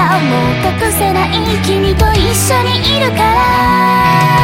もう隠せない君と一緒にいるから